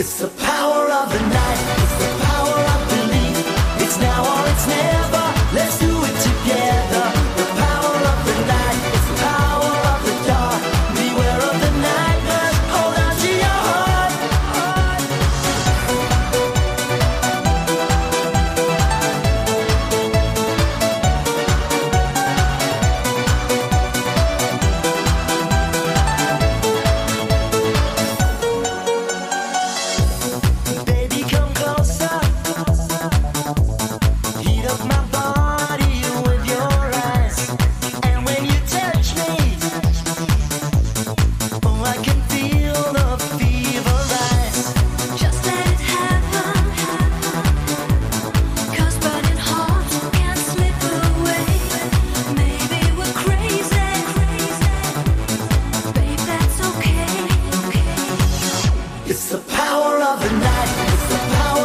It's the power of the night. of the night.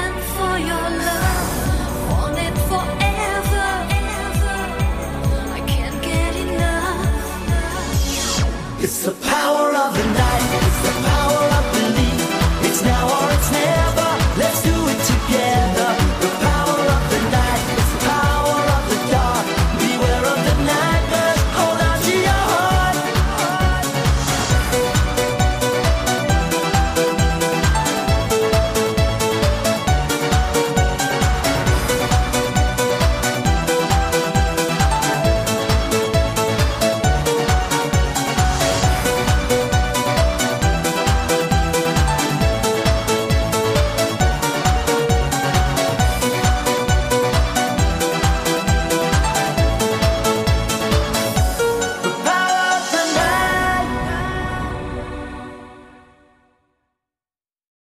and for your love. Want it forever.